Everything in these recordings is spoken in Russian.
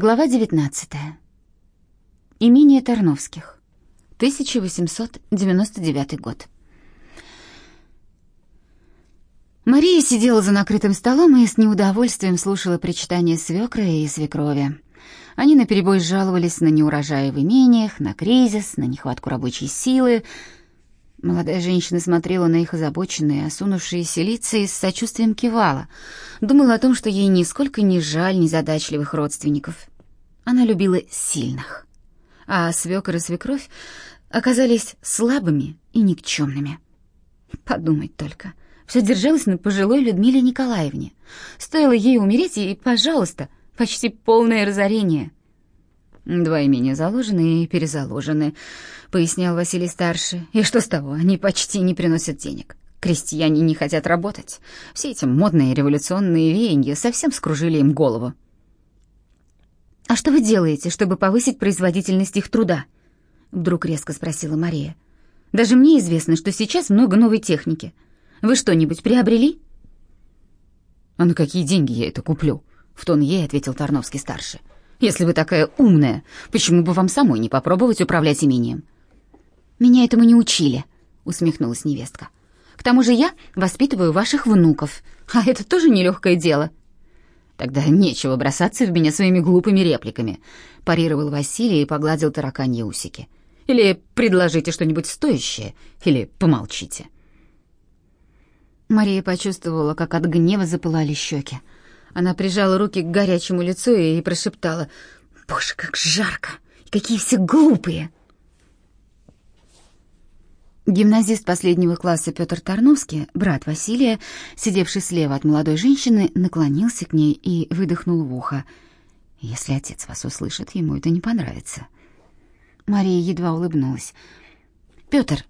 Глава 19. Имение Тарновских. 1899 год. Мария сидела за накрытым столом и с неудовольствием слушала причитания свекра и свекрови. Они наперебой жаловались на неурожаи в имениях, на кризис, на нехватку рабочей силы. Молодая женщина смотрела на их озабоченные, осунувшиеся лица и с сочувствием кивала. Думала о том, что ей нисколько не жаль незадачливых родственников. Она любила сильных. А свекор и свекровь оказались слабыми и никчемными. Подумать только. Все держалось на пожилой Людмиле Николаевне. Стоило ей умереть, и, пожалуйста, почти полное разорение. «Два имени заложены и перезаложены», — пояснял Василий Старший. «И что с того? Они почти не приносят денег. Крестьяне не хотят работать. Все эти модные революционные веяния совсем скружили им голову». «А что вы делаете, чтобы повысить производительность их труда?» Вдруг резко спросила Мария. «Даже мне известно, что сейчас много новой техники. Вы что-нибудь приобрели?» «А на какие деньги я это куплю?» — в тон ей ответил Тарновский-старший. Если вы такая умная, почему бы вам самой не попробовать управлять имением? Меня этому не учили, усмехнулась невестка. К тому же я воспитываю ваших внуков, а это тоже нелегкое дело. Тогда нечего бросаться в меня своими глупыми репликами, парировал Василий и погладил тараканьи усики. Или предложите что-нибудь стоящее, или помолчите. Мария почувствовала, как от гнева запылали щеки. Она прижала руки к горячему лицу и прошептала: "Боже, как жарко! И какие все глупые!" Гимназист последнего класса Петр Тарновский, брат Василия, сидевший слева от молодой женщины, наклонился к ней и выдохнул в ухо: "Если отец вас услышит, ему это не понравится". Мария едва улыбнулась. Петр,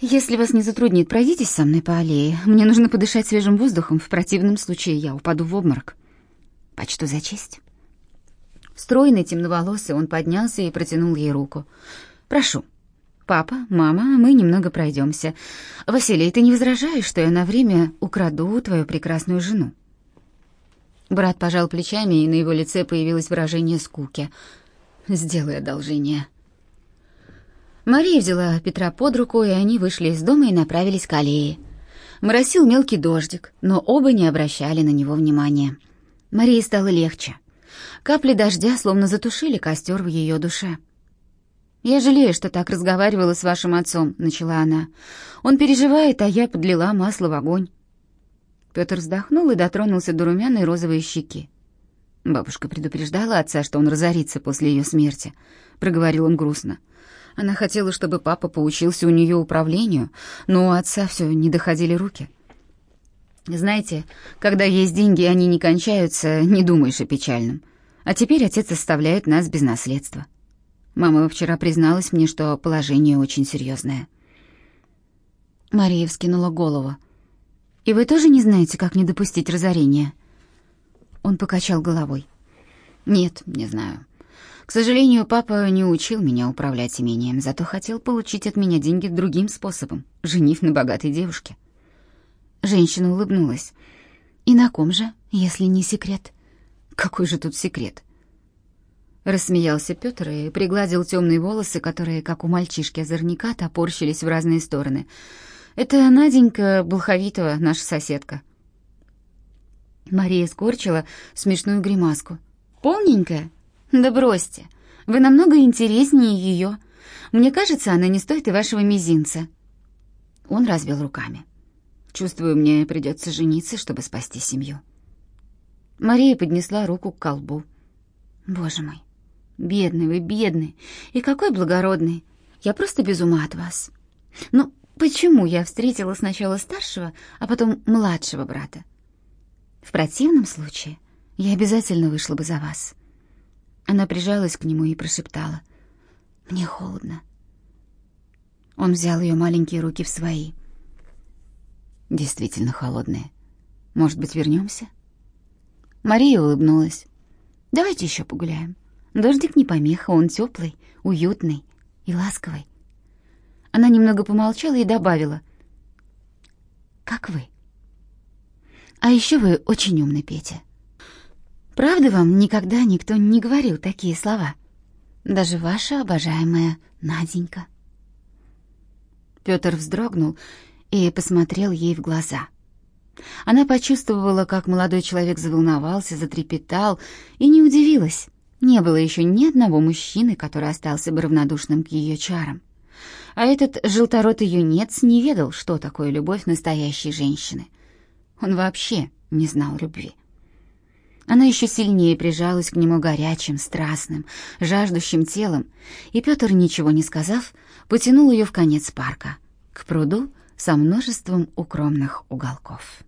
«Если вас не затруднит, пройдитесь со мной по аллее. Мне нужно подышать свежим воздухом, в противном случае я упаду в обморок». «Почту за честь». Стройный, темноволосый, он поднялся и протянул ей руку. «Прошу. Папа, мама, мы немного пройдемся. Василий, ты не возражаешь, что я на время украду твою прекрасную жену?» Брат пожал плечами, и на его лице появилось выражение скуки. «Сделай одолжение». Мария взяла Петра под руку, и они вышли из дома и направились к аллее. Моросил мелкий дождик, но оба не обращали на него внимания. Марии стало легче. Капли дождя словно затушили костер в ее душе. «Я жалею, что так разговаривала с вашим отцом», — начала она. «Он переживает, а я подлила масло в огонь». Петр вздохнул и дотронулся до румяной розовой щеки. Бабушка предупреждала отца, что он разорится после ее смерти, — проговорил он грустно. Она хотела, чтобы папа поучился у нее управлению, но у отца все не доходили руки. Знаете, когда есть деньги, они не кончаются, не думаешь о печальном. А теперь отец оставляет нас без наследства. Мама вчера призналась мне, что положение очень серьезное. Мария вскинула голову. «И вы тоже не знаете, как не допустить разорения?» Он покачал головой. «Нет, не знаю. К сожалению, папа не учил меня управлять имением, зато хотел получить от меня деньги другим способом, женив на богатой девушке. Женщина улыбнулась. И на ком же, если не секрет? Какой же тут секрет? Рассмеялся Петр и пригладил темные волосы, которые, как у мальчишки-озорника, топорщились в разные стороны. Это Наденька Болховитова, наша соседка. Мария скорчила смешную гримаску. Полненькая, да бросьте. Вы намного интереснее ее. Мне кажется, она не стоит и вашего мизинца. Он развел руками. Чувствую, мне придется жениться, чтобы спасти семью. Мария поднесла руку к колбу. Боже мой, бедный вы, бедный. И какой благородный. Я просто без ума от вас. Ну, почему я встретила сначала старшего, а потом младшего брата? В противном случае я обязательно вышла бы за вас. Она прижалась к нему и прошептала: "Мне холодно". Он взял ее маленькие руки в свои. Действительно холодные. Может быть, вернемся? Мария улыбнулась. Давайте еще погуляем. Дождик не помеха, он теплый, уютный и ласковый. Она немного помолчала и добавила: "Как вы? А еще вы очень умный, Петя. Правда вам никогда никто не говорил такие слова? Даже ваша обожаемая Наденька. Петр вздрогнул и посмотрел ей в глаза. Она почувствовала, как молодой человек заволновался, затрепетал, и не удивилась. Не было еще ни одного мужчины, который остался бы равнодушным к ее чарам. А этот желторотый юнец не ведал, что такое любовь настоящей женщины. Он вообще не знал любви. Она еще сильнее прижалась к нему горячим, страстным, жаждущим телом, и Петр, ничего не сказав, потянул ее в конец парка, к пруду со множеством укромных уголков.